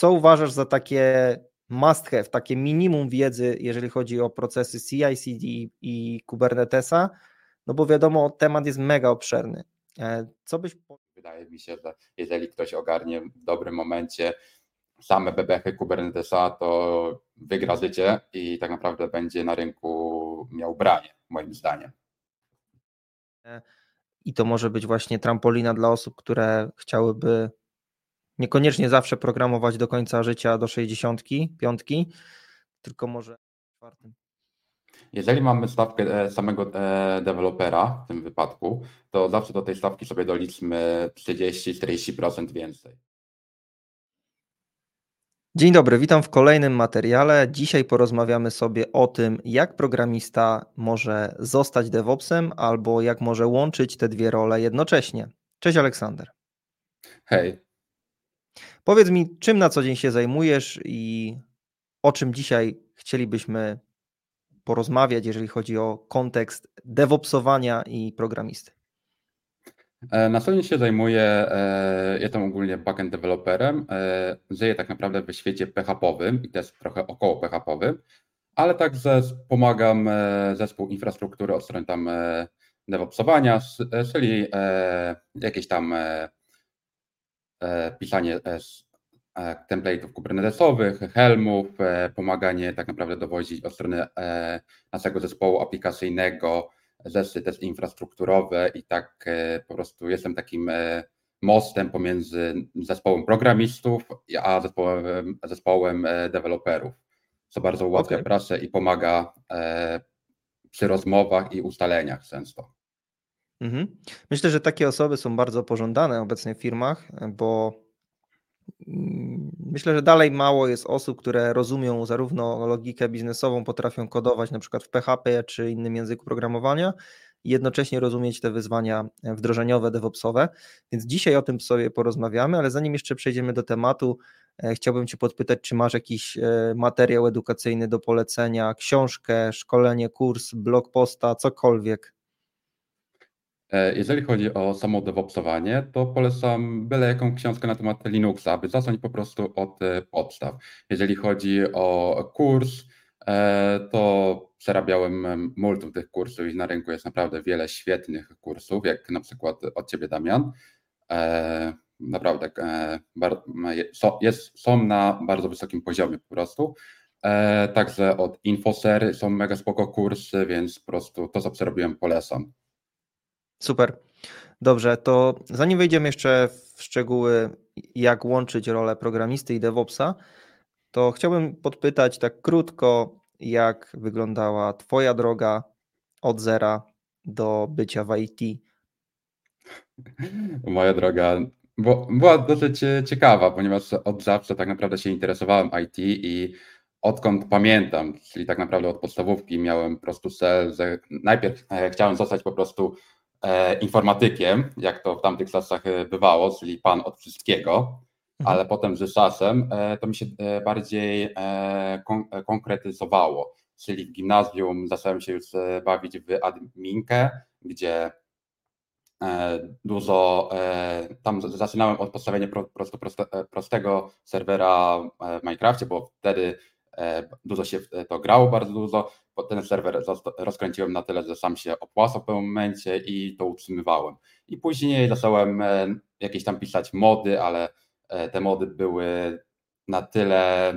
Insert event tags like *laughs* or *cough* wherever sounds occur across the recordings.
co uważasz za takie must have, takie minimum wiedzy, jeżeli chodzi o procesy CI/CD i Kubernetesa? No bo wiadomo, temat jest mega obszerny. E, co byś. Wydaje mi się, że jeżeli ktoś ogarnie w dobrym momencie same bebechy Kubernetesa, to wygra życie i tak naprawdę będzie na rynku miał branie, moim zdaniem. E, I to może być właśnie trampolina dla osób, które chciałyby niekoniecznie zawsze programować do końca życia do 60, piątki, tylko może czwartym. Jeżeli mamy stawkę e, samego e, dewelopera w tym wypadku, to zawsze do tej stawki sobie doliczmy 30-40% więcej. Dzień dobry, witam w kolejnym materiale. Dzisiaj porozmawiamy sobie o tym, jak programista może zostać DevOpsem albo jak może łączyć te dwie role jednocześnie. Cześć Aleksander. Hej. Powiedz mi, czym na co dzień się zajmujesz i o czym dzisiaj chcielibyśmy porozmawiać, jeżeli chodzi o kontekst DevOpsowania i programisty. E, na co dzień się zajmuję, e, jestem ogólnie backend developerem, e, żyję tak naprawdę w świecie PHP-owym i też trochę około PHP-owym, ale także pomagam zespół infrastruktury od strony tam DevOpsowania, czyli jakieś tam pisanie template'ów kubernetesowych, helmów, pomaganie tak naprawdę dowozić od strony naszego zespołu aplikacyjnego, rzeczy też infrastrukturowe i tak e, po prostu jestem takim e, mostem pomiędzy zespołem programistów a zespołem, zespołem e, deweloperów, co bardzo ułatwia okay. pracę i pomaga przy rozmowach i ustaleniach często. Mhm. Myślę, że takie osoby są bardzo pożądane obecnie w firmach, bo mm, myślę, że dalej mało jest osób, które rozumią zarówno logikę biznesową, potrafią kodować na przykład w PHP czy innym języku programowania, i jednocześnie rozumieć te wyzwania wdrożeniowe, DevOpsowe. Więc dzisiaj o tym sobie porozmawiamy, ale zanim jeszcze przejdziemy do tematu, e, chciałbym Cię podpytać, czy masz jakiś e, materiał edukacyjny do polecenia, książkę, szkolenie, kurs, blog posta, cokolwiek. E, jeżeli chodzi o samo DevOpsowanie, to polecam byle jaką książkę na temat Linuxa, aby zacząć po prostu od podstaw. Jeżeli chodzi o kurs, to przerabiałem multum tych kursów i na rynku jest naprawdę wiele świetnych kursów, jak na przykład od Ciebie Damian. E, naprawdę są na bardzo wysokim poziomie po prostu. E, także od Infosery są mega spoko kursy, więc po prostu to, co przerobiłem, polecam. Super. Dobrze, to zanim wejdziemy jeszcze w szczegóły, jak łączyć rolę programisty i DevOpsa, to chciałbym podpytać tak krótko, jak wyglądała Twoja droga od zera do bycia w IT? Moja droga była dosyć e, ciekawa, ponieważ od zawsze tak naprawdę się interesowałem IT i odkąd pamiętam, czyli tak naprawdę od podstawówki miałem po prostu cel, że najpierw e, chciałem zostać po prostu informatykiem, jak to w tamtych czasach bywało, czyli pan od wszystkiego. Mhm. ale potem z czasem e, to mi się e, bardziej e, konkretyzowało, czyli w gimnazjum zacząłem się już bawić w adminkę, gdzie dużo, tam zaczynałem od postawienia prostego serwera w Minecrafcie, bo wtedy dużo się to grało, bardzo dużo, ten serwer rozkręciłem na tyle, że sam się opłacał w pewnym momencie i to utrzymywałem. I później zacząłem jakieś tam pisać mody, ale E, te mody były na tyle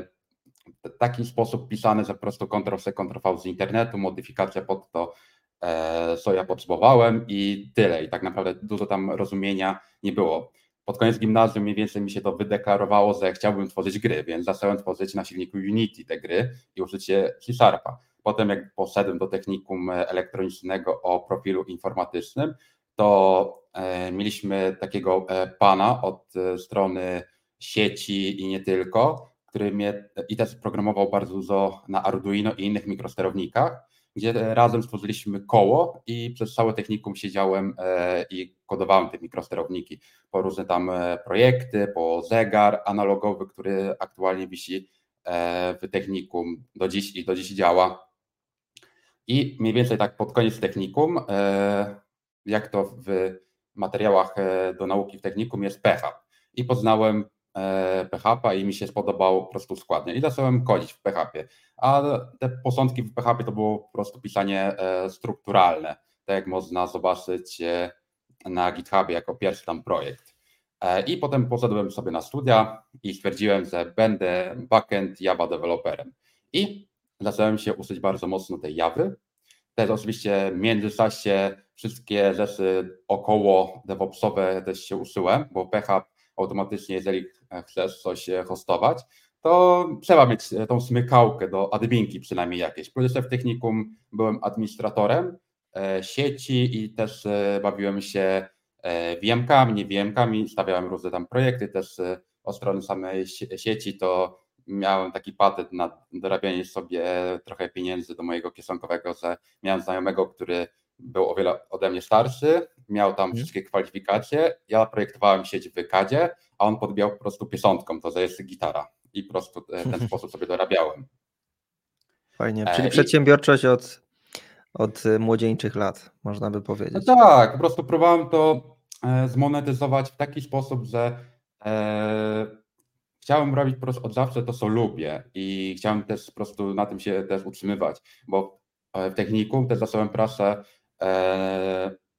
w taki sposób pisane, że po prostu Ctrl-C, Ctrl-V z internetu, modyfikacja pod to, e, co ja potrzebowałem i tyle. I tak naprawdę dużo tam rozumienia nie było. Pod koniec gimnazjum mniej więcej mi się to wydeklarowało, że chciałbym tworzyć gry, więc zacząłem tworzyć na silniku Unity te gry i użycie C-Sharpa. Potem jak poszedłem do technikum elektronicznego o profilu informatycznym, to E, mieliśmy takiego e, pana od e, strony sieci i nie tylko, który mnie i też programował bardzo dużo na Arduino i innych mikrosterownikach, gdzie razem stworzyliśmy koło i przez całe technikum siedziałem i kodowałem te mikrosterowniki po różne tam projekty, po zegar analogowy, który aktualnie wisi w technikum do dziś i do dziś działa. I mniej więcej tak pod koniec technikum, jak to w materiałach e, do nauki w technikum jest PHP. I poznałem PHP i mi się spodobał po prostu składnie i zacząłem kodzić w PHP. A te posądki w PHP to było po prostu pisanie strukturalne, tak jak można zobaczyć na GitHubie jako pierwszy tam projekt. I potem poszedłem sobie na studia i stwierdziłem, że będę backend Java developerem. I zacząłem się uczyć bardzo mocno tej Jawy. Też oczywiście w międzyczasie wszystkie rzeczy około DevOpsowe też się uczyłem, bo PHP automatycznie, jeżeli chcesz coś hostować, to trzeba mieć tą smykałkę do adminki przynajmniej jakieś. Plus jeszcze w technikum byłem administratorem e, sieci i też e, bawiłem się e, VM-kami, nie VM-kami, stawiałem różne tam projekty też od strony samej sieci, to miałem taki patent na dorabianie sobie trochę pieniędzy do mojego kieszonkowego, że miałem znajomego, który był o wiele ode mnie starszy, miał tam mhm. wszystkie kwalifikacje, ja projektowałem sieć w Kadzie, a on podbijał po prostu pieczątką, to że jest gitara i po prostu w ten *laughs* sposób sobie dorabiałem. Fajnie, czyli e, przedsiębiorczość od, od młodzieńczych lat, można by powiedzieć. No tak, po prostu próbowałem to e, zmonetyzować w taki sposób, że e, chciałem robić po prostu od zawsze to, co lubię i chciałem też po prostu na tym się też utrzymywać, bo e, w technikum też zacząłem pracę e,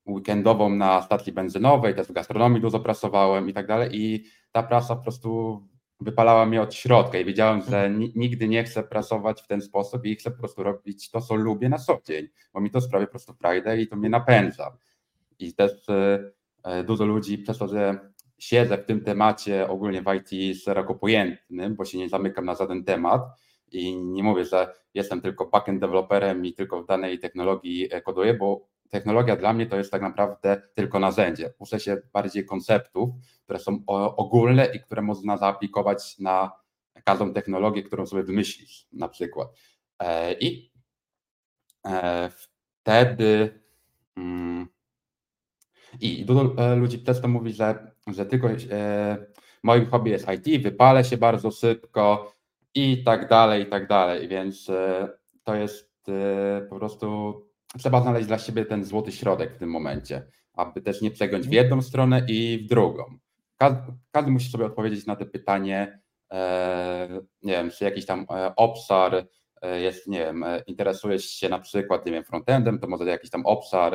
weekendową na stacji benzynowej, też w gastronomii dużo pracowałem i tak dalej i ta praca po prostu wypalała mnie od środka i wiedziałem, że mhm. nigdy nie chcę pracować w ten sposób i chcę po prostu robić to, co lubię na co dzień, bo mi to sprawia po prostu frajdę i to mnie napędza. I też e, dużo ludzi przez to, że siedzę w tym temacie ogólnie w IT szeroko pojętym, bo się nie zamykam na żaden temat i nie mówię, że jestem tylko backend developerem i tylko w danej technologii koduję, bo technologia dla mnie to jest tak naprawdę tylko narzędzie. Uczę się bardziej konceptów, które są ogólne i które można zaaplikować na każdą technologię, którą sobie wymyślisz na przykład. E, I e, wtedy mm, i dużo e, ludzi też to mówi, że, że tylko moim hobby jest IT, wypalę się bardzo szybko i tak dalej, i tak dalej. Więc to jest po prostu trzeba znaleźć dla siebie ten złoty środek w tym momencie, aby też nie przegiąć w mhm. jedną stronę i w drugą. Każdy, każdy musi sobie odpowiedzieć na to pytanie, e, nie wiem, czy jakiś tam e, obszar jest, nie wiem, interesujesz się na przykład, nie wiem, frontendem, to może jakiś tam obszar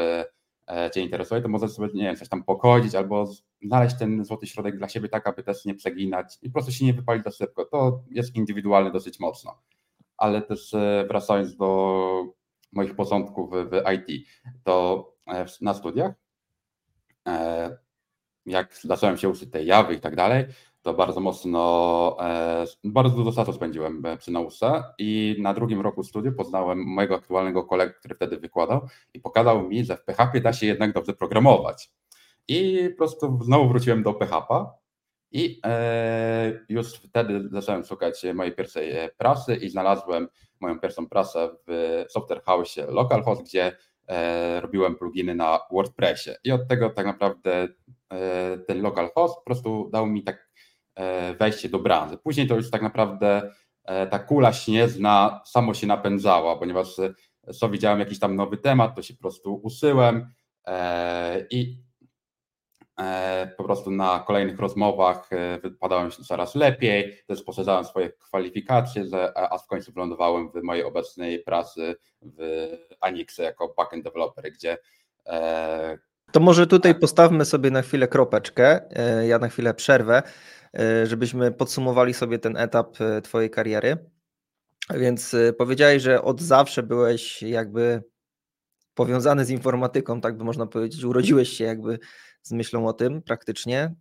E, cię interesuje, to możesz sobie, nie wiem, coś tam pokodzić albo znaleźć ten złoty środek dla siebie tak, aby też nie przeginać i po prostu się nie wypalić za szybko. To jest indywidualne dosyć mocno. Ale też e, wracając do moich początków w, w IT, to e, na studiach, jak zacząłem się uczyć tej jawy i tak dalej, to bardzo mocno, e, bardzo dużo czasu spędziłem e, przy nauce i na drugim roku studiów poznałem mojego aktualnego kolegę, który wtedy wykładał i pokazał mi, że w PHP da się jednak dobrze programować. I po prostu znowu wróciłem do PHP i e, już wtedy zacząłem szukać mojej pierwszej pracy i znalazłem moją pierwszą pracę w Software House Localhost, gdzie robiłem pluginy na WordPressie. I od tego tak naprawdę ten localhost po prostu dał mi tak E, wejście do branży. Później to już tak naprawdę e, ta kula śnieżna samo się napędzała, ponieważ co widziałem jakiś tam nowy temat, to się po prostu usyłem e, i po prostu na kolejnych rozmowach wypadałem coraz lepiej, też poszerzałem swoje kwalifikacje, a w końcu wylądowałem w mojej obecnej pracy w Anixie jako backend developer, gdzie to może tutaj postawmy sobie na chwilę kropeczkę, ja na chwilę przerwę. E, żebyśmy podsumowali sobie ten etap e, Twojej kariery. Więc e, powiedziałeś, że od zawsze byłeś jakby powiązany z informatyką, tak by można powiedzieć, urodziłeś się jakby z myślą o tym praktycznie.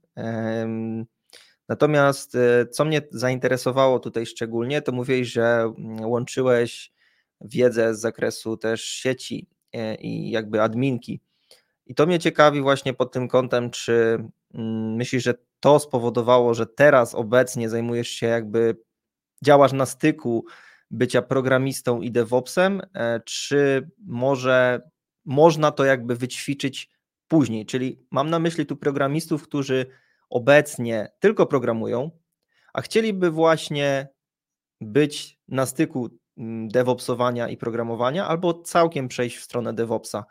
Natomiast co mnie zainteresowało tutaj szczególnie, to mówiłeś, że mm, łączyłeś wiedzę z zakresu też sieci i jakby adminki. I to mnie ciekawi właśnie pod tym kątem, czy mm, myślisz, że to spowodowało, że teraz obecnie zajmujesz się jakby, działasz na styku bycia programistą i DevOpsem, e, czy może można to jakby wyćwiczyć później? Czyli mam na myśli tu programistów, którzy obecnie tylko programują, a chcieliby właśnie być na styku mm, DevOpsowania i programowania, albo całkiem przejść w stronę DevOpsa.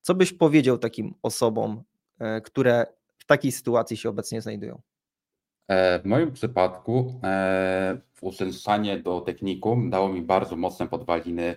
Co byś powiedział takim osobom, e, które w takiej sytuacji się obecnie znajdują? W moim przypadku uczęszczanie do technikum dało mi bardzo mocne podwaliny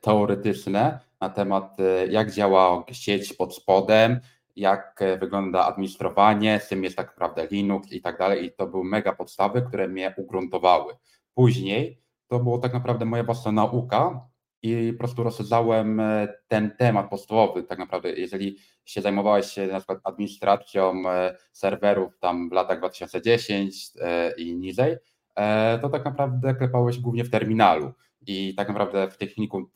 teoretyczne na temat, jak działa sieć pod spodem, jak wygląda administrowanie, czym jest tak naprawdę Linux i tak dalej. I to były mega podstawy, które mnie ugruntowały. Później to było tak naprawdę moja własna nauka i po prostu rozszerzałem e, ten temat podstawowy. Tak naprawdę, jeżeli się zajmowałeś na przykład administracją e, serwerów tam w latach 2010 e, i niżej, to tak naprawdę klepałeś głównie w terminalu. I tak naprawdę w techniku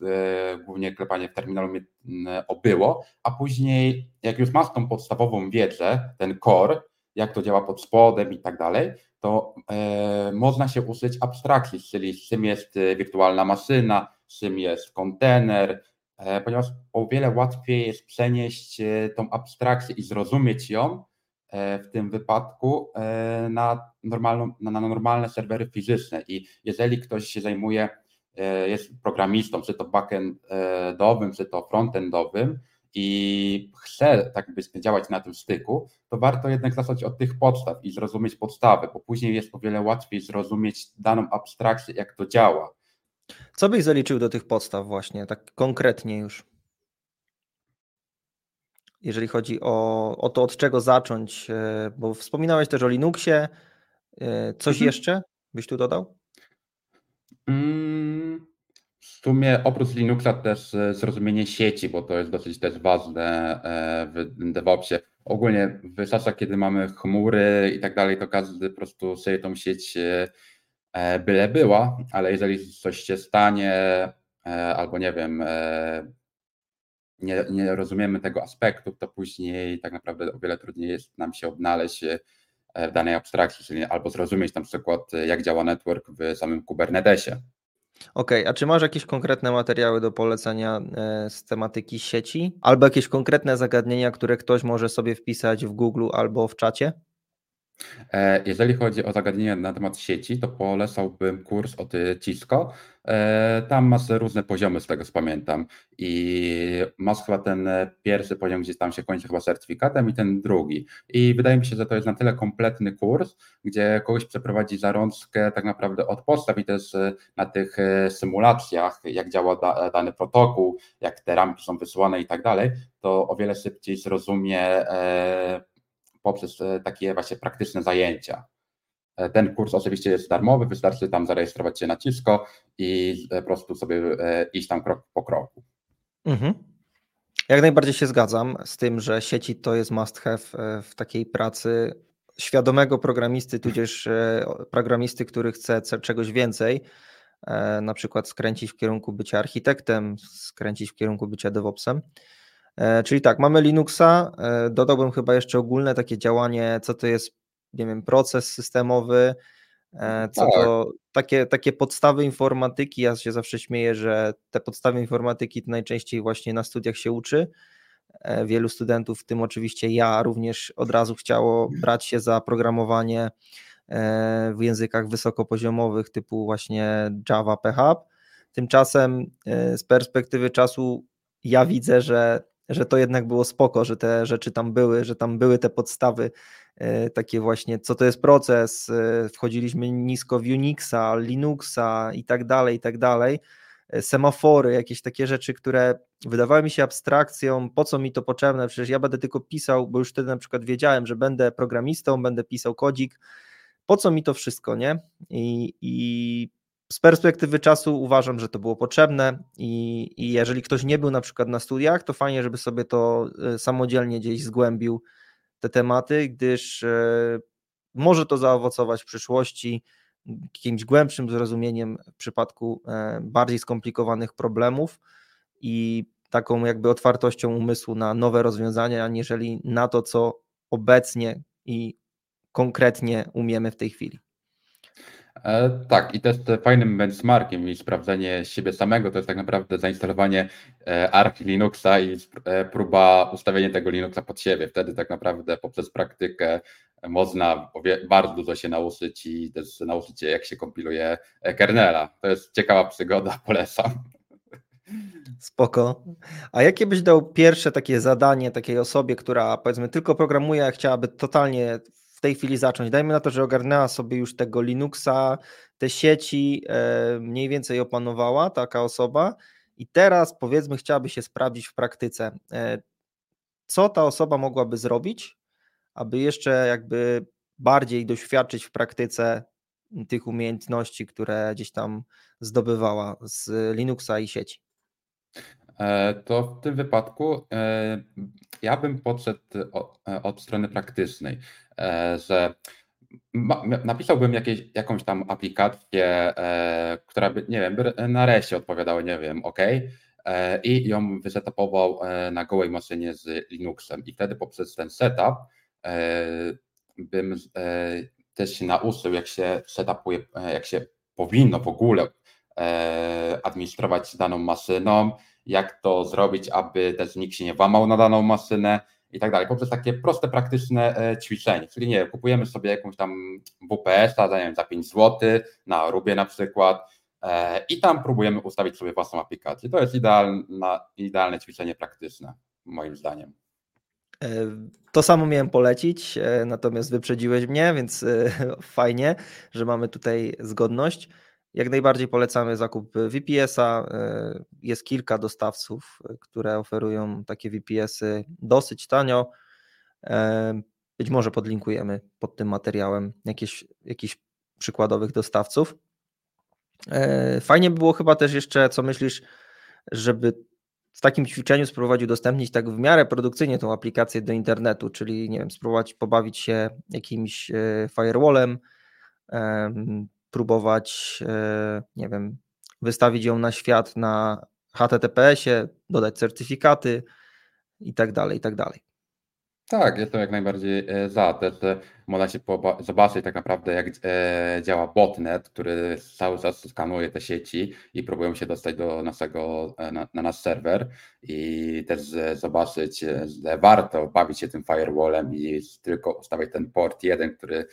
głównie klepanie w terminalu mnie obyło, a później jak już masz tą podstawową wiedzę, ten core, jak to działa pod spodem i tak dalej, to e, można się użyć abstrakcji, czyli z czym jest e, wirtualna maszyna, czym jest kontener, e, ponieważ o wiele łatwiej jest przenieść tą abstrakcję i zrozumieć ją w tym wypadku na, normalną, na normalne serwery fizyczne. I jeżeli ktoś się zajmuje, jest programistą, czy to backendowym, czy to frontendowym, i chce tak by działać na tym styku, to warto jednak zacząć od tych podstaw i zrozumieć podstawy, bo później jest o wiele łatwiej zrozumieć daną abstrakcję, jak to działa. Co byś zaliczył do tych podstaw właśnie, tak konkretnie już? Jeżeli chodzi o, o to, od czego zacząć, e, bo wspominałeś też o Linuxie, e, coś mhm. jeszcze byś tu dodał? Mm, w sumie oprócz Linuxa też e, zrozumienie sieci, bo to jest dosyć też ważne e, w DevOpsie. Ogólnie w czasach, kiedy mamy chmury i tak dalej, to każdy po prostu sobie tą sieć e, byle była, ale jeżeli coś się stanie, albo nie wiem, nie, nie rozumiemy tego aspektu, to później tak naprawdę o wiele trudniej jest nam się odnaleźć w danej abstrakcji, czyli albo zrozumieć na przykład, jak działa network w samym Kubernetesie. Okej, a czy masz jakieś konkretne materiały do polecenia e, z tematyki sieci? Albo jakieś konkretne zagadnienia, które ktoś może sobie wpisać w Google albo w czacie? E, jeżeli chodzi o zagadnienia na temat sieci, to polecałbym kurs od Cisco. E, tam masz różne poziomy, z tego co pamiętam. I masz chyba ten pierwszy poziom, gdzie tam się kończy chyba certyfikatem, i ten drugi. I wydaje mi się, że to jest na tyle kompletny kurs, gdzie kogoś przeprowadzi zarączkę tak naprawdę od podstaw i też na tych symulacjach, jak działa dany protokół, jak te ramki są wysyłane i tak dalej, to o wiele szybciej zrozumie e, poprzez e, takie właśnie praktyczne zajęcia. E, ten kurs oczywiście jest darmowy, wystarczy tam zarejestrować się na Cisco i e, po prostu sobie iść tam krok po kroku. Mhm. Jak najbardziej się zgadzam z tym, że sieci to jest must have w takiej pracy świadomego programisty, tudzież programisty, który chce czegoś więcej, na przykład skręcić w kierunku bycia architektem, skręcić w kierunku bycia DevOpsem. E, czyli tak, mamy Linuxa, e, dodałbym chyba jeszcze ogólne takie działanie, co to jest, nie wiem, proces systemowy, e, co tak. to takie, takie podstawy informatyki. Ja się zawsze śmieję, że te podstawy informatyki to najczęściej właśnie na studiach się uczy. Wielu studentów, w tym oczywiście ja, również od razu chciało brać się za programowanie w językach wysokopoziomowych typu właśnie Java, PHP. Tymczasem z perspektywy czasu ja widzę, że że to jednak było spoko, że te rzeczy tam były, że tam były te podstawy e, takie właśnie, co to jest proces, e, wchodziliśmy nisko w Unixa, Linuxa i tak dalej, i tak dalej, e, semafory, jakieś takie rzeczy, które wydawały mi się abstrakcją, po co mi to potrzebne, przecież ja będę tylko pisał, bo już wtedy na przykład wiedziałem, że będę programistą, będę pisał kodzik, po co mi to wszystko, nie? I, i z perspektywy czasu uważam, że to było potrzebne i, i jeżeli ktoś nie był na przykład na studiach, to fajnie, żeby sobie to e, samodzielnie gdzieś zgłębił te tematy, gdyż e, może to zaowocować w przyszłości jakimś głębszym zrozumieniem w przypadku e, bardziej skomplikowanych problemów i taką jakby otwartością umysłu na nowe rozwiązania, aniżeli na to, co obecnie i konkretnie umiemy w tej chwili. E, tak, i też fajnym benchmarkiem i sprawdzenie siebie samego to jest tak naprawdę zainstalowanie e, Arch Linuxa i e, próba ustawienia tego Linuxa pod siebie. Wtedy tak naprawdę poprzez praktykę można bardzo dużo się nauczyć i też nauczyć się, jak się kompiluje kernela. To jest ciekawa przygoda, *laughs* polecam. Spoko. A jakie byś dał pierwsze takie zadanie takiej osobie, która powiedzmy tylko programuje, a chciałaby totalnie w tej chwili zacząć? Dajmy na to, że ogarnęła sobie już tego Linuxa, te sieci e, mniej więcej opanowała taka osoba i teraz powiedzmy chciałaby się sprawdzić w praktyce. E, co ta osoba mogłaby zrobić, aby jeszcze jakby bardziej doświadczyć w praktyce tych umiejętności, które gdzieś tam zdobywała z Linuxa i sieci? E, to w tym wypadku e, ja bym podszedł od, e, od strony praktycznej, że napisałbym jakieś, jakąś tam aplikację, która by, nie wiem, na reście odpowiadała, nie wiem, OK, i ją wysetapował na gołej maszynie z Linuxem. I wtedy poprzez ten setup bym też się nauczył, jak się setupuje, jak się powinno w ogóle administrować daną maszyną, jak to zrobić, aby też nikt się nie łamał na daną maszynę i tak dalej, poprzez takie proste, praktyczne e, ćwiczenie, czyli nie kupujemy sobie jakąś tam WPS-a za, za 5 zł na Rubie na przykład e, i tam próbujemy ustawić sobie własną aplikację. To jest idealna, idealne ćwiczenie praktyczne, moim zdaniem. E, to samo miałem polecić, natomiast wyprzedziłeś mnie, więc *laughs* fajnie, że mamy tutaj zgodność. Jak najbardziej polecamy zakup VPS-a. E, jest kilka dostawców, e, które oferują takie VPS-y dosyć tanio. E, być może podlinkujemy pod tym materiałem jakieś, jakichś przykładowych dostawców. Fajnie by było chyba też jeszcze, co myślisz, żeby w takim ćwiczeniu spróbować udostępnić tak w miarę produkcyjnie tą aplikację do internetu, czyli nie wiem, spróbować pobawić się jakimś firewallem, próbować, e, nie wiem, wystawić ją na świat na HTTPS-ie, dodać certyfikaty i tak dalej, i tak dalej. Tak, jest to jak najbardziej e, za. Też można się zobaczyć tak naprawdę, jak e, działa botnet, który cały czas skanuje te sieci i próbują się dostać do naszego, na, na nasz serwer i też zobaczyć, że warto bawić się tym firewallem i tylko ustawiać ten port jeden, który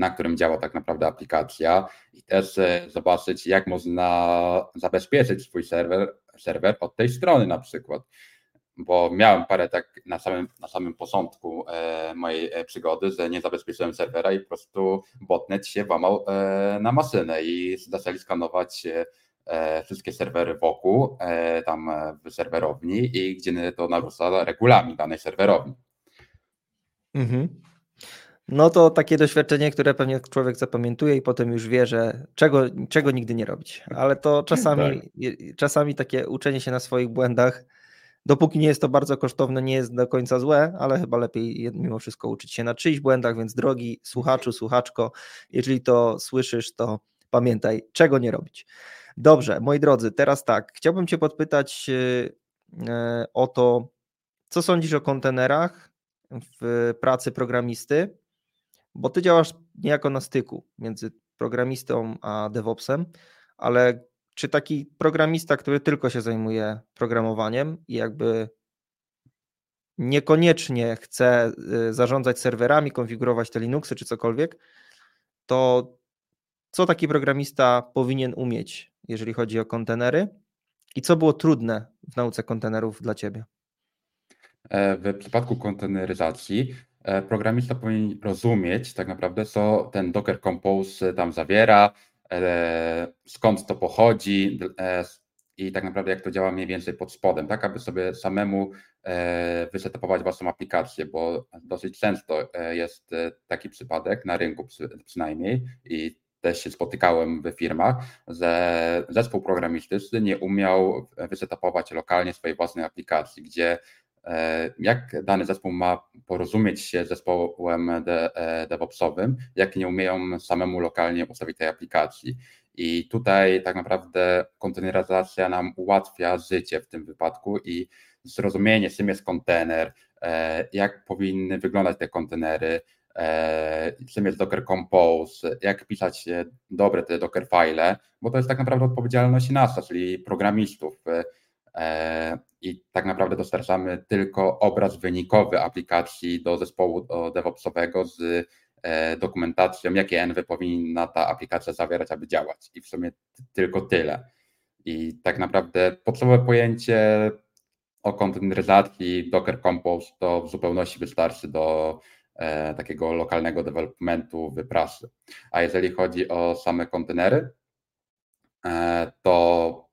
na którym działa tak naprawdę aplikacja i też e, zobaczyć, jak można zabezpieczyć swój serwer, serwer od tej strony na przykład. Bo miałem parę tak na samym, na samym początku e, mojej e, przygody, że nie zabezpieczyłem serwera i po prostu botnet się łamał na maszynę i zaczęli skanować wszystkie serwery wokół, tam w serwerowni i gdzie to narusza regulamin danej serwerowni. Mhm no to takie doświadczenie, które pewnie człowiek zapamiętuje i potem już wie, że czego, czego nigdy nie robić. Ale to czasami, tak. czasami takie uczenie się na swoich błędach, dopóki nie jest to bardzo kosztowne, nie jest do końca złe, ale chyba lepiej mimo wszystko uczyć się na czyichś błędach, więc drogi słuchaczu, słuchaczko, jeżeli to słyszysz, to pamiętaj, czego nie robić. Dobrze, moi drodzy, teraz tak, chciałbym Cię podpytać y, y, o to, co sądzisz o kontenerach w pracy programisty bo ty działasz niejako na styku między programistą a DevOpsem, ale czy taki programista, który tylko się zajmuje programowaniem i jakby niekoniecznie chce y, zarządzać serwerami, konfigurować te Linuxy czy cokolwiek, to co taki programista powinien umieć, jeżeli chodzi o kontenery i co było trudne w nauce kontenerów dla ciebie? E, w przypadku konteneryzacji programista powinien rozumieć tak naprawdę, co ten Docker Compose tam zawiera, e, skąd to pochodzi e, i tak naprawdę jak to działa mniej więcej pod spodem, tak aby sobie samemu wysetopować własną aplikację, bo dosyć często jest taki przypadek na rynku przynajmniej i też się spotykałem w firmach, że zespół programistyczny nie umiał wysetopować lokalnie swojej własnej aplikacji, gdzie E, jak dany zespół ma porozumieć się z zespołem e, DevOpsowym, jak nie umieją samemu lokalnie ustawić tej aplikacji. I tutaj tak naprawdę konteneryzacja nam ułatwia życie w tym wypadku i zrozumienie, czym jest kontener, e, jak powinny wyglądać te kontenery, czym jest Docker Compose, jak pisać dobre te Docker file, bo to jest tak naprawdę odpowiedzialność nasza, czyli programistów E, i tak naprawdę dostarczamy tylko obraz wynikowy aplikacji do zespołu DevOpsowego z e, dokumentacją, jakie envy powinna ta aplikacja zawierać, aby działać. I w sumie tylko tyle. I tak naprawdę podstawowe pojęcie o konteneryzacji Docker Compose to w zupełności wystarczy do takiego lokalnego developmentu wyprasy. A jeżeli chodzi o same kontenery, to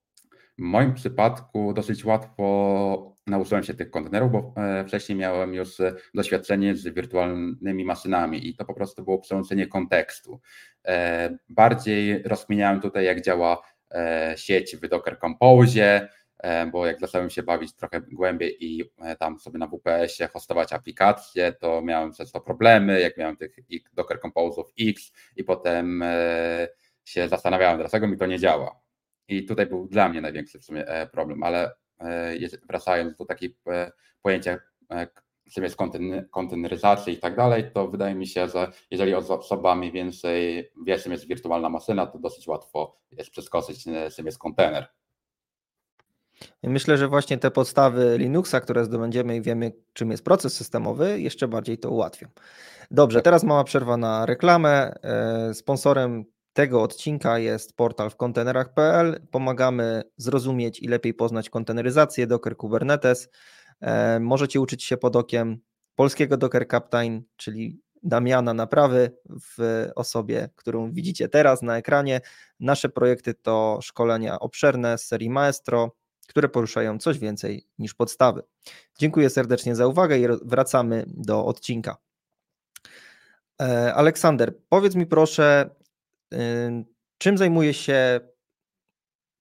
w moim przypadku dosyć łatwo nauczyłem się tych kontenerów, bo e, wcześniej miałem już e, doświadczenie z wirtualnymi maszynami i to po prostu było przełączenie kontekstu. E, bardziej rozkminiałem tutaj, jak działa sieć w Docker Compose, bo jak zacząłem się bawić trochę głębiej i tam sobie na WPS-ie hostować aplikacje, to miałem przez to problemy, jak miałem tych Docker Compose'ów X i potem się zastanawiałem, dlaczego mi to nie działa. I tutaj był dla mnie największy w sumie problem, ale E, wracając do takiej e, pojęcia czym jest konteneryzacji i tak dalej, to wydaje mi się, że jeżeli osoba mniej więcej wie, czym jest wirtualna maszyna, to dosyć łatwo jest przeskoczyć, e, czym jest kontener. Myślę, że właśnie te podstawy Linuxa, które zdobędziemy i wiemy, czym jest proces systemowy, jeszcze bardziej to ułatwią. Dobrze, tak. teraz mała przerwa na reklamę. Sponsorem tego odcinka jest portal w kontenerach.pl. Pomagamy zrozumieć i lepiej poznać konteneryzację Docker Kubernetes. E, możecie uczyć się pod okiem polskiego Docker Captain, czyli Damiana Naprawy w osobie, którą widzicie teraz na ekranie. Nasze projekty to szkolenia obszerne z serii Maestro, które poruszają coś więcej niż podstawy. Dziękuję serdecznie za uwagę i wracamy do odcinka. E, Aleksander, powiedz mi proszę, Czym zajmuje się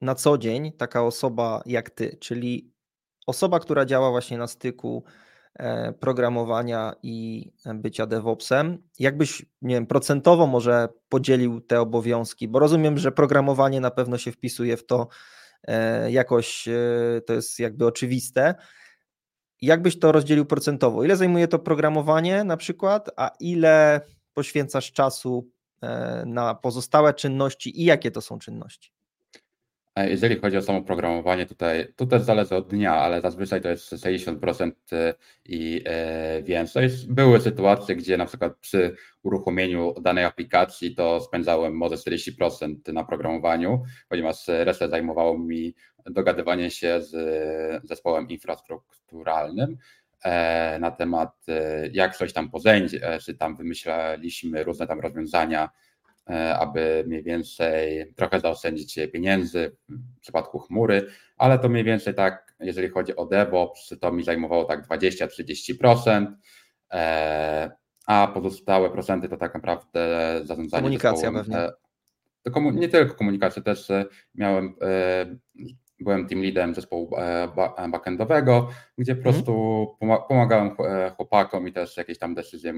na co dzień taka osoba jak ty, czyli osoba, która działa właśnie na styku e, programowania i bycia DevOpsem? Jakbyś, nie wiem, procentowo może podzielił te obowiązki, bo rozumiem, że programowanie na pewno się wpisuje w to e, jakoś, e, to jest jakby oczywiste. Jakbyś to rozdzielił procentowo? Ile zajmuje to programowanie na przykład, a ile poświęcasz czasu E, na pozostałe czynności i jakie to są czynności? Jeżeli chodzi o samo programowanie, tutaj to też zależy od dnia, ale zazwyczaj to jest 60% e, i e, więcej. Były sytuacje, gdzie na przykład przy uruchomieniu danej aplikacji to spędzałem może 40% na programowaniu, ponieważ resztę zajmowało mi dogadywanie się z zespołem infrastrukturalnym E, na temat, e, jak coś tam pozędzie, czy tam wymyślaliśmy różne tam rozwiązania, e, aby mniej więcej trochę zaoszczędzić pieniędzy w przypadku chmury, ale to mniej więcej tak, jeżeli chodzi o DevOps, to mi zajmowało tak 20-30%, a pozostałe procenty to tak naprawdę zarządzanie Komunikacja zespołem, pewnie. nie tylko komunikacja, też miałem byłem team leadem zespołu e, e, backendowego, gdzie po prostu pomagałem e, chłopakom i też jakieś tam decyzje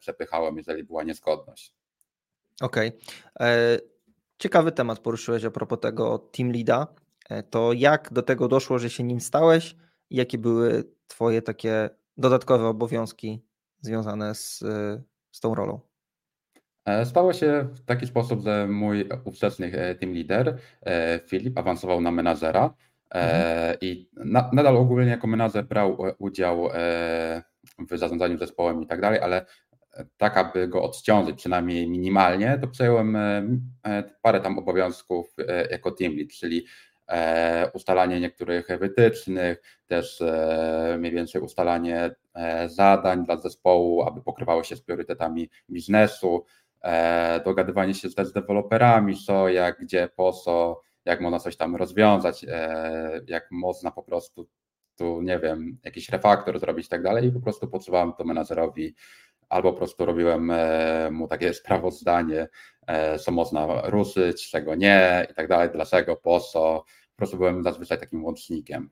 przepychałem, jeżeli była niezgodność. Okej. Okay. Ciekawy temat poruszyłeś a propos tego team leada. To jak do tego doszło, że się nim stałeś jakie były Twoje takie dodatkowe obowiązki związane z, z tą rolą? E, stało się w taki sposób, że mój ówczesny e, team leader, e, Filip, awansował na menadżera mhm. i na, nadal ogólnie jako menadżer brał udział w zarządzaniu zespołem i tak dalej, ale tak, aby go odciążyć przynajmniej minimalnie, to przejąłem parę tam obowiązków jako team lead, czyli ustalanie niektórych wytycznych, też mniej więcej ustalanie zadań dla zespołu, aby pokrywały się z priorytetami biznesu, dogadywanie się z deweloperami, co, jak, gdzie, po co, jak można coś tam rozwiązać, e, jak można po prostu tu, nie wiem, jakiś refaktor zrobić i tak dalej i po prostu potrzebowałem to menadżerowi albo po prostu robiłem e, mu takie sprawozdanie, co można ruszyć, czego nie i tak dalej, dlaczego, po co. Po prostu byłem zazwyczaj takim łącznikiem.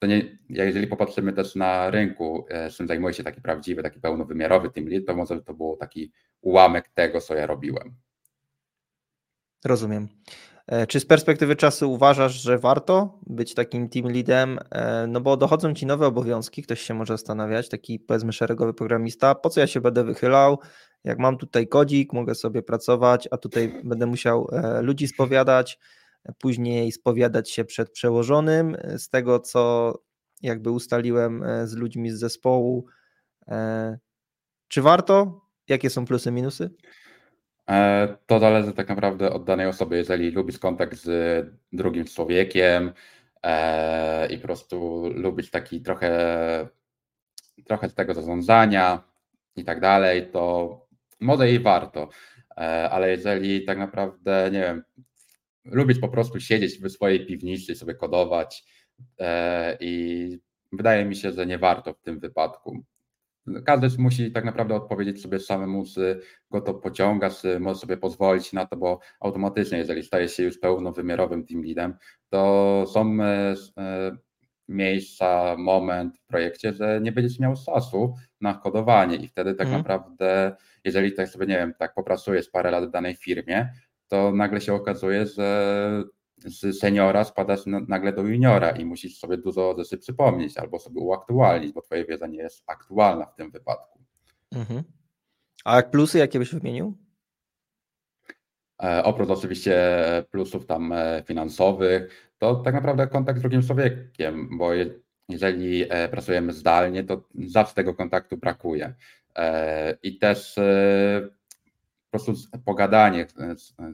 To nie, jeżeli popatrzymy też na rynku, czym zajmuje się taki prawdziwy, taki pełnowymiarowy team lead, to może to był taki ułamek tego, co ja robiłem. Rozumiem. E, czy z perspektywy czasu uważasz, że warto być takim team leadem? E, no bo dochodzą ci nowe obowiązki, ktoś się może zastanawiać, taki powiedzmy szeregowy programista, po co ja się będę wychylał? Jak mam tutaj kodzik, mogę sobie pracować, a tutaj będę musiał e, ludzi spowiadać, później spowiadać się przed przełożonym. Z tego, co jakby ustaliłem z ludźmi z zespołu, czy warto? Jakie są plusy, minusy? E, to zależy tak naprawdę od danej osoby. Jeżeli lubisz kontakt z drugim człowiekiem e, i po prostu lubić taki trochę, trochę z tego zarządzania, i tak dalej, to może i warto, e, ale jeżeli tak naprawdę, nie wiem, lubić po prostu siedzieć w swojej piwnicy, sobie kodować e, i wydaje mi się, że nie warto w tym wypadku. Każdy musi tak naprawdę odpowiedzieć sobie samemu, czy go to pociąga, czy może sobie pozwolić na to, bo automatycznie, jeżeli staje się już pełnowymiarowym team leadem, to są e, miejsca, moment w projekcie, że nie będziesz miał czasu na kodowanie i wtedy tak mm. naprawdę, jeżeli tak sobie, nie wiem, tak popracujesz parę lat w danej firmie, to nagle się okazuje, że z seniora spadasz nagle do juniora i musisz sobie dużo rzeczy przypomnieć albo sobie uaktualnić, bo twoja wiedza nie jest aktualna w tym wypadku. Mhm. A jak plusy jakie byś wymienił? E, oprócz oczywiście plusów tam e, finansowych, to tak naprawdę kontakt z drugim człowiekiem, bo jeżeli e, pracujemy zdalnie, to zawsze tego kontaktu brakuje. I też po prostu pogadanie,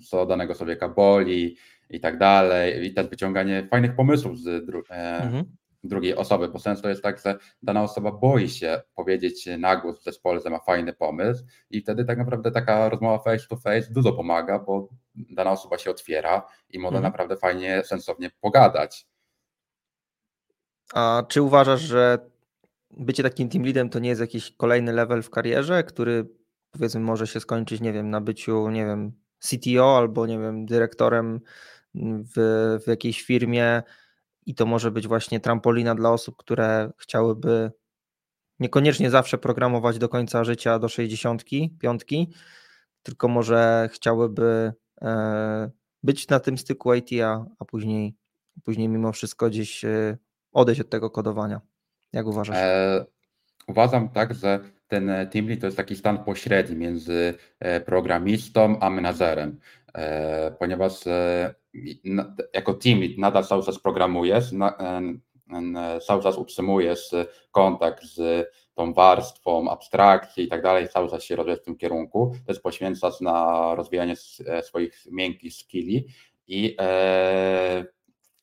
co danego człowieka boli i tak dalej, i też wyciąganie fajnych pomysłów z dru mhm. drugiej osoby, bo często jest tak, że dana osoba boi się powiedzieć na głos w zespole, że ma fajny pomysł i wtedy tak naprawdę taka rozmowa face to face dużo pomaga, bo dana osoba się otwiera i może mhm. naprawdę fajnie, sensownie pogadać. A czy uważasz, że bycie takim team leadem to nie jest jakiś kolejny level w karierze, który powiedzmy może się skończyć, nie wiem, na byciu, nie wiem, CTO albo, nie wiem, dyrektorem w, w jakiejś firmie i to może być właśnie trampolina dla osób, które chciałyby niekoniecznie zawsze programować do końca życia do 60, piątki, tylko może chciałyby e, być na tym styku IT, a, a później, później mimo wszystko gdzieś e, odejść od tego kodowania. Jak uważasz? E, uważam tak, że ten team lead to jest taki stan pośredni między programistą a menadżerem, ponieważ jako team lead nadal cały czas programujesz, cały czas utrzymujesz kontakt z tą warstwą abstrakcji i tak dalej, cały czas się rozwijasz w tym kierunku, też poświęcasz na rozwijanie e, swoich miękkich skilli i e,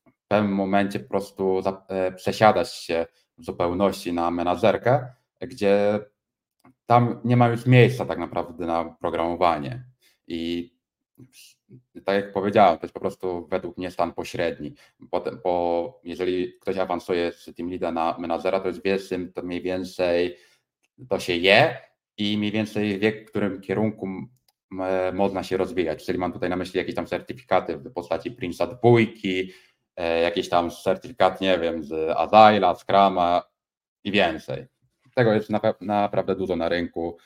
w pewnym momencie po prostu e, przesiadasz się w zupełności na menadżerkę, gdzie tam nie ma już miejsca tak naprawdę na programowanie i tak jak powiedziałem, to jest po prostu według mnie stan pośredni. Potem, bo jeżeli ktoś awansuje z team leada na menadżera, to jest wiecznym, to mniej więcej to się je i mniej więcej wie, w którym kierunku można się rozwijać. Czyli mam tutaj na myśli jakieś tam certyfikaty w postaci Prince'a dwójki, e, jakieś tam certyfikat, nie wiem, z Azaila, Scrama i więcej. Tego jest naprawdę dużo na rynku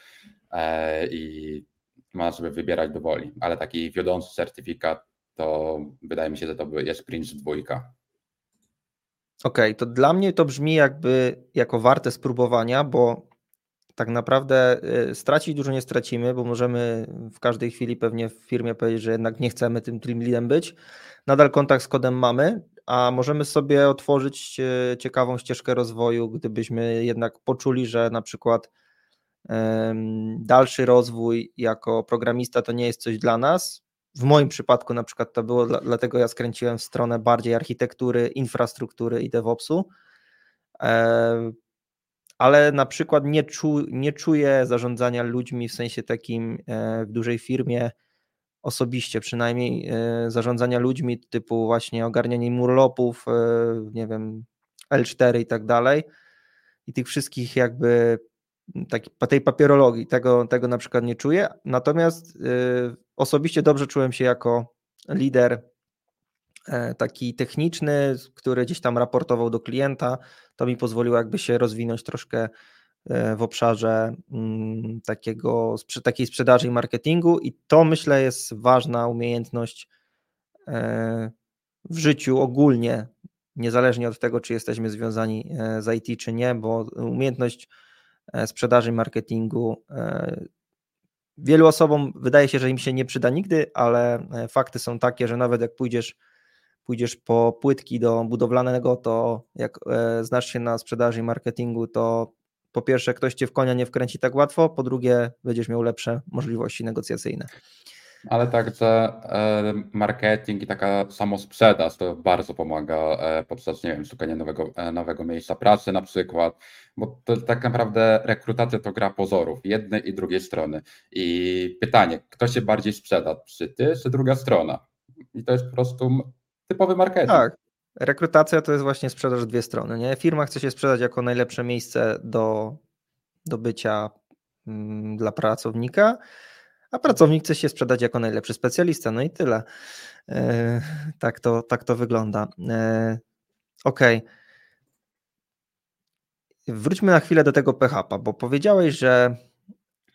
e, i można sobie wybierać do woli, ale taki wiodący certyfikat to wydaje mi się, że to jest Prince dwójka. Okej, okay, to dla mnie to brzmi jakby jako warte spróbowania, bo tak naprawdę y, stracić dużo nie stracimy, bo możemy w każdej chwili pewnie w firmie powiedzieć, że jednak nie chcemy tym team leadem być. Nadal kontakt z kodem mamy, a możemy sobie otworzyć y, ciekawą ścieżkę rozwoju, gdybyśmy jednak poczuli, że na przykład dalszy rozwój jako programista to nie jest coś dla nas. W moim przypadku na przykład to było, dlatego ja skręciłem w stronę bardziej architektury, infrastruktury i DevOpsu, ale na przykład nie, czu, nie czuję zarządzania ludźmi w sensie takim e, w dużej firmie osobiście, przynajmniej e, zarządzania ludźmi typu właśnie ogarnianie im urlopów, e, nie wiem, L4 i tak dalej i tych wszystkich jakby taki, tej papierologii, tego, tego na przykład nie czuję. Natomiast y, osobiście dobrze czułem się jako lider e, taki techniczny, który gdzieś tam raportował do klienta. To mi pozwoliło jakby się rozwinąć troszkę e, w obszarze mm, takiego, takiej sprzedaży i marketingu i to myślę jest ważna umiejętność e, w życiu ogólnie, niezależnie od tego, czy jesteśmy związani z IT, czy nie, bo umiejętność E, sprzedaży, marketingu. E, wielu osobom wydaje się, że im się nie przyda nigdy, ale e, fakty są takie, że nawet jak pójdziesz, pójdziesz po płytki do budowlanego, to jak znasz się na sprzedaży i marketingu, to po pierwsze ktoś cię w konia nie wkręci tak łatwo, po drugie będziesz miał lepsze możliwości negocjacyjne. ale także e, marketing i taka samosprzedaż to bardzo pomaga e, podczas, nie wiem, szukania nowego, e, nowego miejsca pracy na przykład, bo to tak naprawdę rekrutacja to gra pozorów jednej i drugiej strony. I pytanie, kto się bardziej sprzeda, czy ty, czy druga strona? I to jest po prostu typowy marketing. Tak. Rekrutacja to jest właśnie sprzedaż dwie strony. Nie? Firma chce się sprzedać jako najlepsze miejsce do, do bycia mm, dla pracownika, a pracownik chce się sprzedać jako najlepszy specjalista. No i tyle. E, tak, to, tak to wygląda. E, ok. Wróćmy na chwilę do tego PHP, bo powiedziałeś, że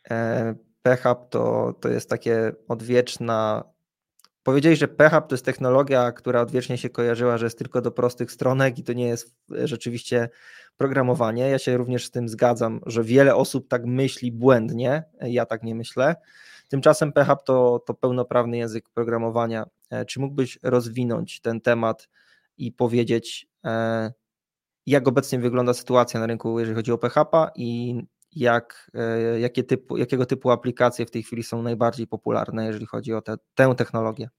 e, PHP to, to jest takie odwieczna. Powiedziałeś, że PHP to jest technologia, która odwiecznie się kojarzyła, że jest tylko do prostych stronek i to nie jest rzeczywiście programowanie. Ja się również z tym zgadzam, że wiele osób tak myśli błędnie. Ja tak nie myślę. Tymczasem PHP to, to pełnoprawny język programowania. E, czy mógłbyś rozwinąć ten temat i powiedzieć, e, jak obecnie wygląda sytuacja na rynku, jeżeli chodzi o PHP i jak, e, jakie typu, jakiego typu aplikacje w tej chwili są najbardziej popularne, jeżeli chodzi o te, tę technologię?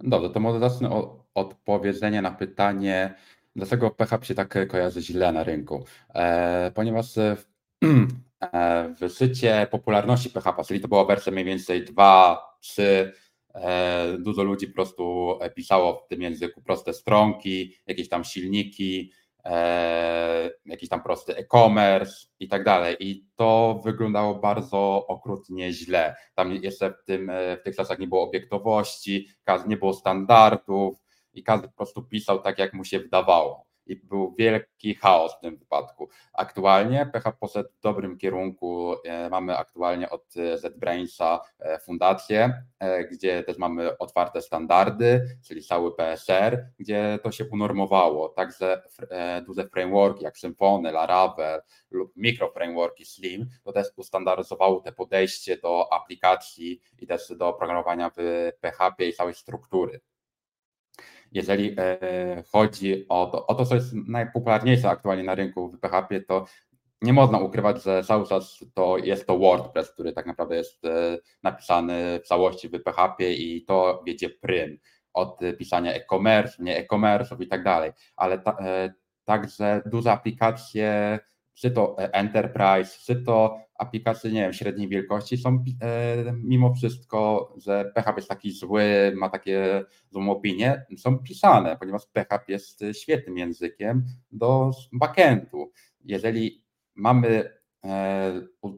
Dobrze, to może zacznę od, od powiedzenia na pytanie, dlaczego PHP się tak kojarzy źle na rynku. E, ponieważ *clears throat* E, w popularności PHP, czyli to była wersja mniej więcej 2, 3, e, dużo ludzi po prostu pisało w tym języku proste stronki, jakieś tam silniki, e, jakiś tam prosty e-commerce i tak dalej. I to wyglądało bardzo okrutnie źle. Tam jeszcze w, tym, w tych czasach nie było obiektowości, nie było standardów i każdy po prostu pisał tak, jak mu się wydawało i był wielki chaos w tym wypadku. Aktualnie PHP poszedł w dobrym kierunku. E, mamy aktualnie od e, ZBrainsa e, fundację, gdzie też mamy otwarte standardy, czyli cały PSR, gdzie to się unormowało. Także duże frameworki jak Symfony, Laravel lub mikroframeworki Slim, to też ustandaryzowało te podejście do aplikacji i też do programowania w PHP i całej struktury jeżeli e, chodzi o to, o to, co jest najpopularniejsze aktualnie na rynku w PHP, to nie można ukrywać, że cały czas to jest to WordPress, który tak naprawdę jest e, napisany w całości w PHP i to wiecie prym od pisania e-commerce, nie e-commerce'ów i tak dalej, ale ta, e, także duże aplikacje czy to enterprise, czy to aplikacje, nie wiem, średniej wielkości są e, mimo wszystko, że PHP jest taki zły, ma takie złą opinię, są pisane, ponieważ PHP jest świetnym językiem do backendu. Jeżeli mamy e,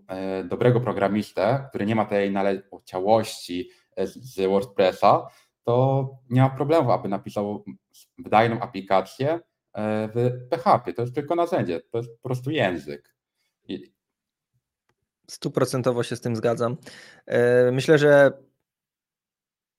e, dobrego programistę, który nie ma tej naleciałości z WordPressa, to nie ma problemu, aby napisał wydajną aplikację, E, w PHP. To jest tylko narzędzie, to jest po prostu język. Stuprocentowo się z tym zgadzam. E, myślę, że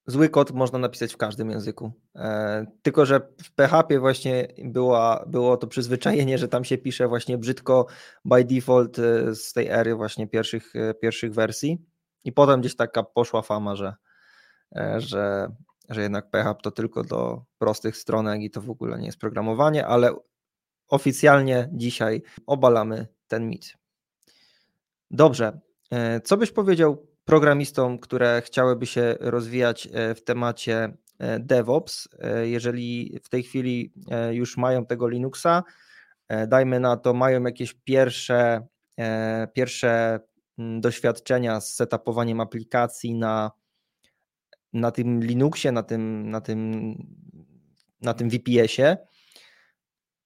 zły kod można napisać w każdym języku. E, tylko, że w PHP właśnie była, było to przyzwyczajenie, że tam się pisze właśnie brzydko by default z tej ery właśnie pierwszych, pierwszych wersji. I potem gdzieś taka poszła fama, że, że że jednak PHP to tylko do prostych stronek i to w ogóle nie jest programowanie, ale oficjalnie dzisiaj obalamy ten mit. Dobrze. E, co byś powiedział programistom, które chciałyby się rozwijać e, w temacie e, DevOps, jeżeli w tej chwili już mają tego Linuxa, dajmy na to, mają jakieś pierwsze, pierwsze mm, doświadczenia z setupowaniem aplikacji na na tym Linuxie, na tym, na tym, na tym VPS-ie,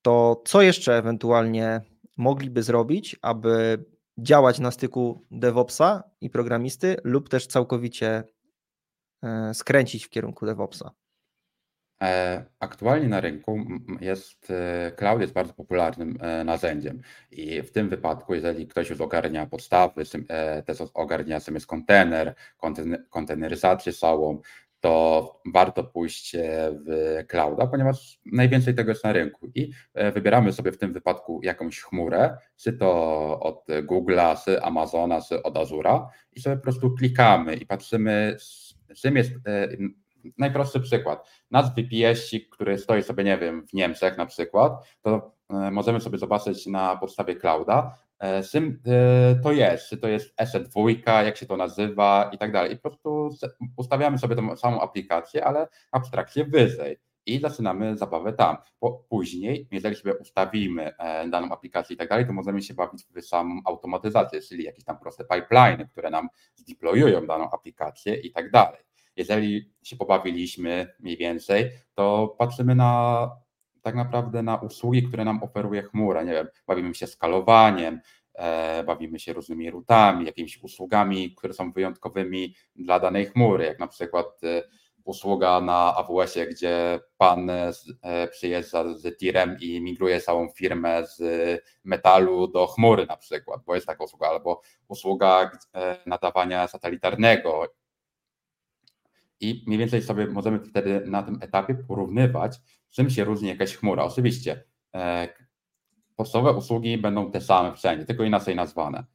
to co jeszcze ewentualnie mogliby zrobić, aby działać na styku DevOpsa i programisty, lub też całkowicie e, skręcić w kierunku DevOpsa? E, aktualnie na rynku jest e, cloud jest bardzo popularnym e, narzędziem. I w tym wypadku, jeżeli ktoś już ogarnia podstawy, też ogarnia SMS kontener, konteneryzację całą, to warto pójść w clouda, ponieważ najwięcej tego jest na rynku. I wybieramy sobie w tym wypadku jakąś chmurę, czy to od Google'a, czy Amazona, czy od Azura i sobie po prostu klikamy i patrzymy, czym jest najprostszy przykład. Nasz VPS, który stoi sobie, nie wiem, w Niemczech na przykład, to e, możemy sobie zobaczyć na podstawie clouda, SIM to jest, czy to jest SE2, jak się to nazywa i tak dalej. I po prostu ustawiamy sobie tą samą aplikację, ale abstrakcję wyżej i zaczynamy zabawę tam. Bo później, jeżeli sobie ustawimy e, daną aplikację i tak dalej, to możemy się bawić w samą automatyzację, czyli jakieś tam proste pipeline, które nam zdeployują daną aplikację i tak dalej. Jeżeli się pobawiliśmy mniej więcej, to patrzymy na tak naprawdę na usługi, które nam oferuje chmura. Nie wiem, bawimy się skalowaniem, e, bawimy się różnymi rutami, jakimiś usługami, które są wyjątkowymi dla danej chmury, jak na przykład e, usługa na AWS-ie, gdzie pan e, przyjeżdża z tirem i migruje całą firmę z metalu do chmury na przykład, bo jest taka usługa, albo usługa e, nadawania satelitarnego. I mniej więcej sobie możemy wtedy na tym etapie porównywać, czym się różni jakaś chmura. Oczywiście e, podstawowe usługi będą te same wszędzie, tylko inaczej nazwane.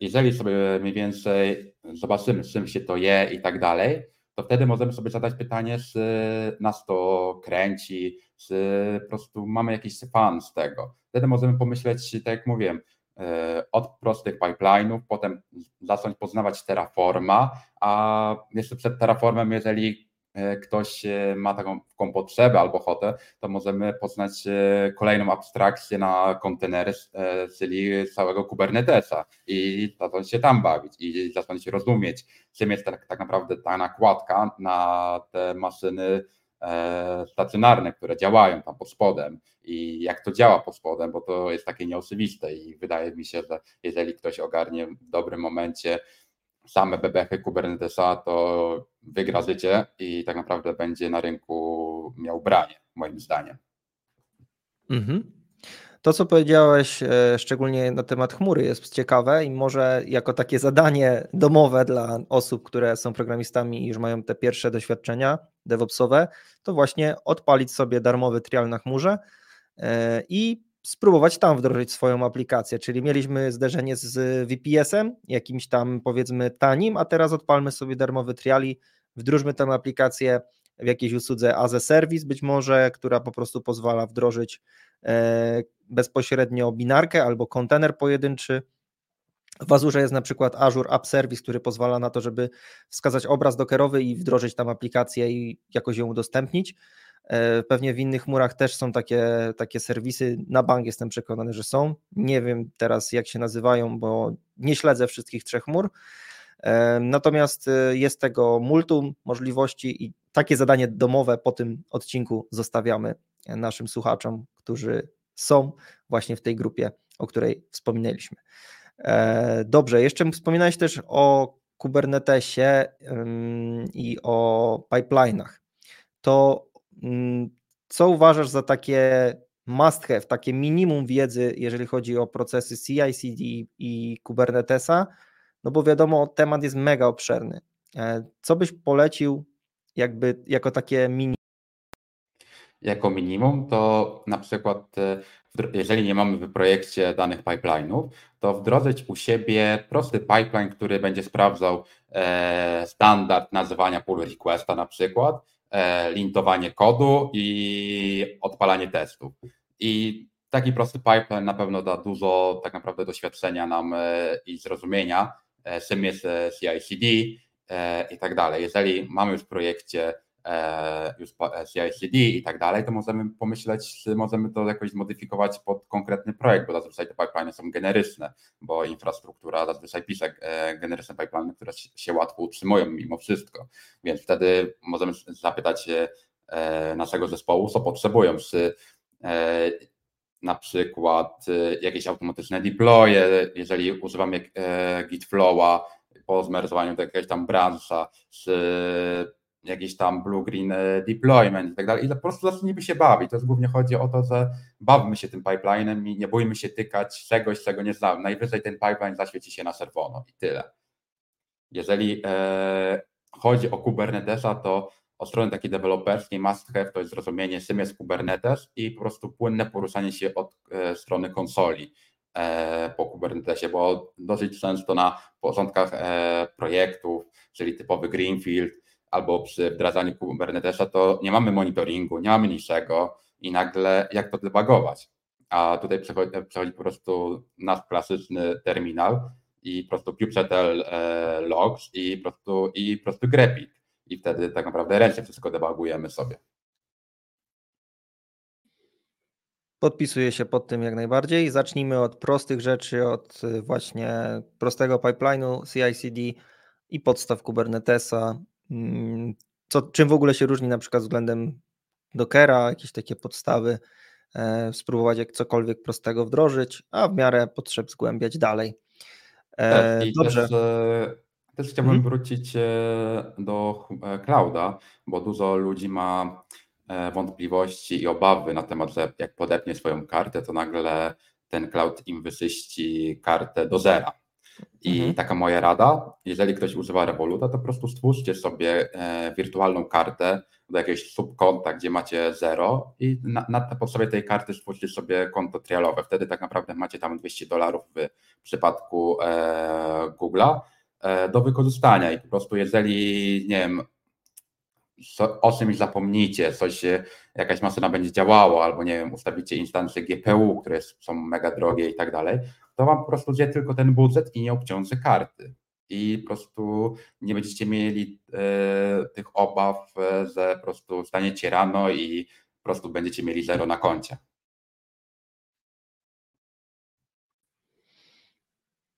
Jeżeli sobie mniej więcej zobaczymy, czym się to je i tak dalej, to wtedy możemy sobie zadać pytanie, czy nas to kręci, czy po prostu mamy jakiś fan z tego. Wtedy możemy pomyśleć, tak jak mówiłem, e, od prostych pipeline'ów, potem zacząć poznawać Terraforma, a jeszcze przed Terraformem, jeżeli E, ktoś e, ma taką, potrzebę albo ochotę, to możemy poznać e, kolejną abstrakcję na kontenery, czyli całego Kubernetesa i zacząć się tam bawić i zacząć rozumieć, czym jest tak, tak naprawdę ta nakładka na te maszyny stacjonarne, które działają tam pod spodem i jak to działa pod spodem, bo to jest takie nieoczywiste i wydaje mi się, że jeżeli ktoś ogarnie w dobrym momencie same bebechy Kubernetesa, to wygra życie i tak naprawdę będzie na rynku miał branie, moim zdaniem. Mhm. To, co powiedziałeś, e, szczególnie na temat chmury, jest ciekawe i może jako takie zadanie domowe dla osób, które są programistami i już mają te pierwsze doświadczenia DevOpsowe, to właśnie odpalić sobie darmowy trial na chmurze e, i spróbować tam wdrożyć swoją aplikację, czyli mieliśmy zderzenie z VPS-em, jakimś tam powiedzmy tanim, a teraz odpalmy sobie darmowy triali, wdróżmy tę aplikację w jakiejś usłudze as a service być może, która po prostu pozwala wdrożyć e, bezpośrednio binarkę albo kontener pojedynczy. W Azure jest na przykład Azure App Service, który pozwala na to, żeby wskazać obraz dockerowy i wdrożyć tam aplikację i jakoś ją udostępnić. E, pewnie w innych murach też są takie, takie serwisy. Na bank jestem przekonany, że są. Nie wiem teraz, jak się nazywają, bo nie śledzę wszystkich trzech mur. E, natomiast e, jest tego multum możliwości i takie zadanie domowe po tym odcinku zostawiamy naszym słuchaczom, którzy są właśnie w tej grupie, o której wspominaliśmy. Dobrze, jeszcze wspominałeś też o Kubernetesie i o pipeline'ach. To Mm, co uważasz za takie must have, takie minimum wiedzy, jeżeli chodzi o procesy CI/CD i Kubernetesa? No bo wiadomo, temat jest mega obszerny. E, co byś polecił jakby jako takie minimum? Jako minimum to na przykład e, jeżeli nie mamy w projekcie danych pipeline'ów, to wdrożyć u siebie prosty pipeline, który będzie sprawdzał e, standard nazywania pull requesta na przykład lintowanie kodu i odpalanie testów. I taki prosty pipeline na pewno da dużo tak naprawdę doświadczenia nam i zrozumienia, czym jest CI/CD i tak dalej. Jeżeli mamy już w projekcie E, już CI/CD i tak dalej, to możemy pomyśleć, czy możemy to jakoś zmodyfikować pod konkretny projekt, bo zazwyczaj te pipeline są generyczne, bo infrastruktura zazwyczaj pisze e, generyczne pipeline, które się łatwo utrzymują mimo wszystko, więc wtedy możemy zapytać e, naszego zespołu, co potrzebują, czy przykład jakieś automatyczne deploye, jeżeli używamy Git Flowa po zmerzowaniu do jakiegoś tam branża, czy jakiś tam blue-green e, deployment i tak dalej. I po prostu zacznijmy się bawić. To jest głównie chodzi o to, że bawmy się tym pipelinem i nie bójmy się tykać czegoś, czego nie znamy. Najwyżej ten pipeline zaświeci się na czerwono i tyle. Jeżeli e, chodzi o Kubernetesa, to od strony takiej deweloperskiej must have to jest zrozumienie, czym jest Kubernetes i po prostu płynne poruszanie się od e, strony konsoli e, po Kubernetesie, bo dosyć często na początkach e, projektów, czyli typowy Greenfield, albo przy wdrażaniu Kubernetesa, to nie mamy monitoringu, nie mamy niczego i nagle jak to debugować? a tutaj przechodzi, przechodzi po prostu nasz klasyczny terminal i po prostu kubectl logs i po prostu, i po prostu grepik i wtedy tak naprawdę ręcznie wszystko debugujemy sobie. Podpisuję się pod tym jak najbardziej. Zacznijmy od prostych rzeczy, od właśnie prostego pipeline'u CI/CD i podstaw Kubernetesa. Mm, co, czym w ogóle się różni na przykład względem Dockera, jakieś takie podstawy, e, spróbować jak cokolwiek prostego wdrożyć, a w miarę potrzeb zgłębiać dalej. E, tak, dobrze. Też, e, też chciałbym hmm. wrócić e, do e, clouda, bo dużo ludzi ma e, wątpliwości i obawy na temat, że jak podepnie swoją kartę, to nagle ten cloud im wysyści kartę do zera. I mhm. taka moja rada, jeżeli ktoś używa Revoluta, to po prostu stwórzcie sobie wirtualną kartę do jakiegoś subkonta, gdzie macie zero i na, na podstawie tej karty stwórzcie sobie konto trialowe. Wtedy tak naprawdę macie tam 200 dolarów w przypadku e, Google'a do wykorzystania i po prostu jeżeli, nie wiem, o czymś zapomnicie, coś, jakaś maszyna będzie działała, albo nie wiem, ustawicie instancje GPU, które są mega drogie i tak dalej, to wam po prostu zje tylko ten budżet i nie obciąży karty. I po prostu nie będziecie mieli e, tych obaw, e, że po prostu staniecie rano i po prostu będziecie mieli zero na koncie.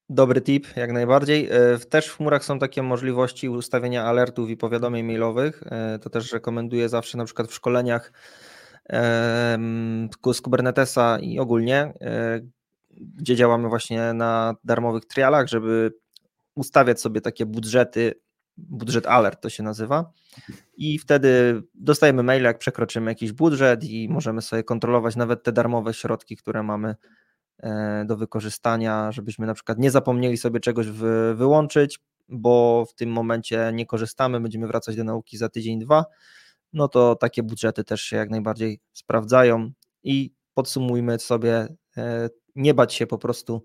Dobry tip, jak najbardziej. E, też w chmurach są takie możliwości ustawienia alertów i powiadomień mailowych. E, to też rekomenduję zawsze na przykład w szkoleniach z Kubernetesa i ogólnie, e, gdzie działamy właśnie na darmowych trialach, żeby ustawiać sobie takie budżety, budżet alert to się nazywa i wtedy dostajemy maile, jak przekroczymy jakiś budżet i możemy sobie kontrolować nawet te darmowe środki, które mamy do wykorzystania, żebyśmy na przykład nie zapomnieli sobie czegoś wy, wyłączyć, bo w tym momencie nie korzystamy, będziemy wracać do nauki za tydzień, dwa, no to takie budżety też się jak najbardziej sprawdzają i podsumujmy sobie, e, nie bać się po prostu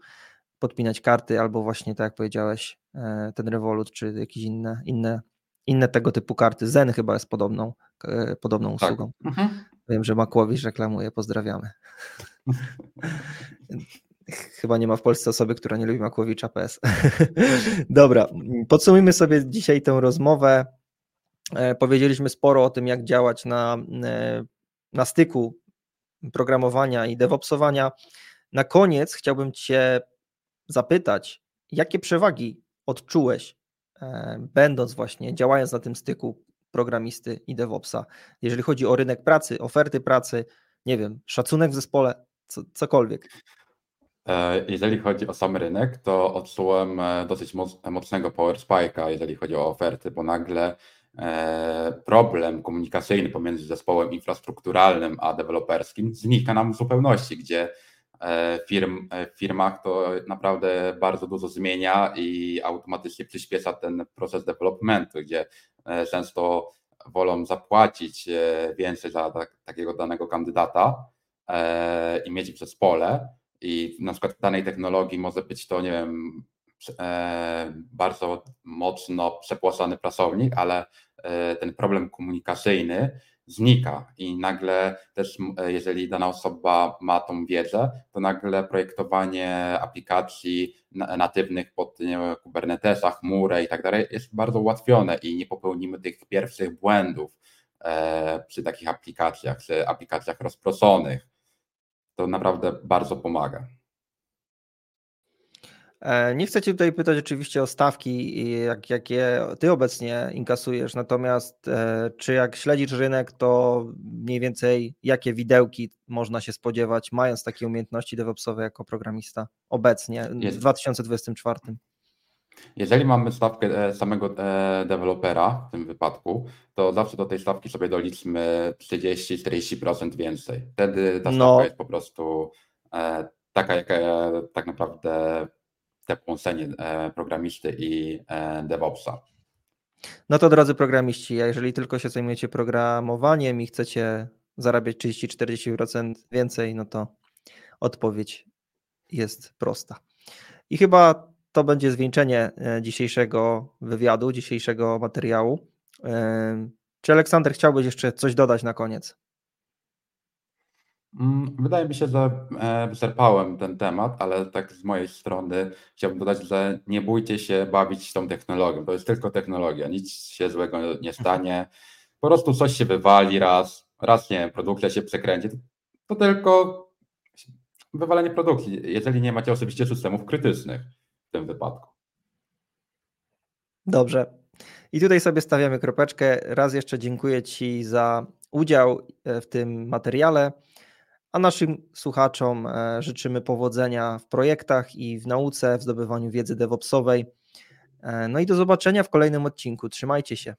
podpinać karty albo właśnie tak jak powiedziałeś, e, ten Revolut czy jakieś inne, inne, inne tego typu karty. Zen chyba jest podobną, podobną tak. usługą. Mhm. Wiem, że Makłowicz reklamuje, pozdrawiamy. *laughs* Chyba nie ma w Polsce osoby, która nie lubi Makłowicza PS. *laughs* Dobra, podsumujmy sobie dzisiaj tę rozmowę. E, powiedzieliśmy sporo o tym, jak działać na, e, na styku programowania i DevOpsowania. Na koniec chciałbym Cię zapytać, jakie przewagi odczułeś, będąc właśnie, działając na tym styku programisty i DevOpsa, jeżeli chodzi o rynek pracy, oferty pracy, nie wiem, szacunek w zespole, co, cokolwiek. E, jeżeli chodzi o sam rynek, to odczułem e, dosyć mocnego power spike'a, jeżeli chodzi o oferty, bo nagle e, problem komunikacyjny pomiędzy zespołem infrastrukturalnym a deweloperskim znika nam w zupełności, gdzie firm, w firmach to naprawdę bardzo dużo zmienia i automatycznie przyspiesza ten proces developmentu, gdzie często wolą zapłacić więcej za tak, takiego danego kandydata, E, i mieć przez pole i na przykład w danej technologii może być to, nie wiem, e, bardzo mocno przepłacany pracownik, ale e, ten problem komunikacyjny znika i nagle też, jeżeli dana osoba ma tą wiedzę, to nagle projektowanie aplikacji natywnych pod wiem, Kubernetesa, chmurę i tak dalej jest bardzo ułatwione i nie popełnimy tych pierwszych błędów przy takich aplikacjach, przy aplikacjach rozproszonych to naprawdę bardzo pomaga. E, nie chcę Cię tutaj pytać oczywiście o stawki, jak, jakie Ty obecnie inkasujesz, natomiast e, czy jak śledzisz rynek, to mniej więcej jakie widełki można się spodziewać, mając takie umiejętności DevOpsowe jako programista obecnie w 2024? Jeżeli mamy stawkę e, samego dewelopera w tym wypadku, to zawsze do tej stawki sobie doliczmy 30-40% więcej. Wtedy ta stawka no. jest po prostu taka, jaka tak naprawdę te płącenie e, programisty i DevOpsa. No to drodzy programiści, a jeżeli tylko się zajmujecie programowaniem i chcecie zarabiać 30-40% więcej, no to odpowiedź jest prosta. I chyba to będzie zwieńczenie e, dzisiejszego wywiadu, dzisiejszego materiału. E, czy Aleksander chciałbyś jeszcze coś dodać na koniec? Mm, wydaje mi się, że e, wyczerpałem ten temat, ale tak z mojej strony chciałbym dodać, że nie bójcie się bawić tą technologią. To jest tylko technologia, nic się złego nie stanie. Po prostu coś się wywali raz, raz nie wiem, produkcja się przekręci. To tylko wywalenie produkcji, jeżeli nie macie oczywiście systemów krytycznych w tym wypadku. Dobrze. I tutaj sobie stawiamy kropeczkę. Raz jeszcze dziękuję Ci za udział e, w tym materiale, a naszym słuchaczom e, życzymy powodzenia w projektach i w nauce, w zdobywaniu wiedzy DevOpsowej. E, no i do zobaczenia w kolejnym odcinku. Trzymajcie się.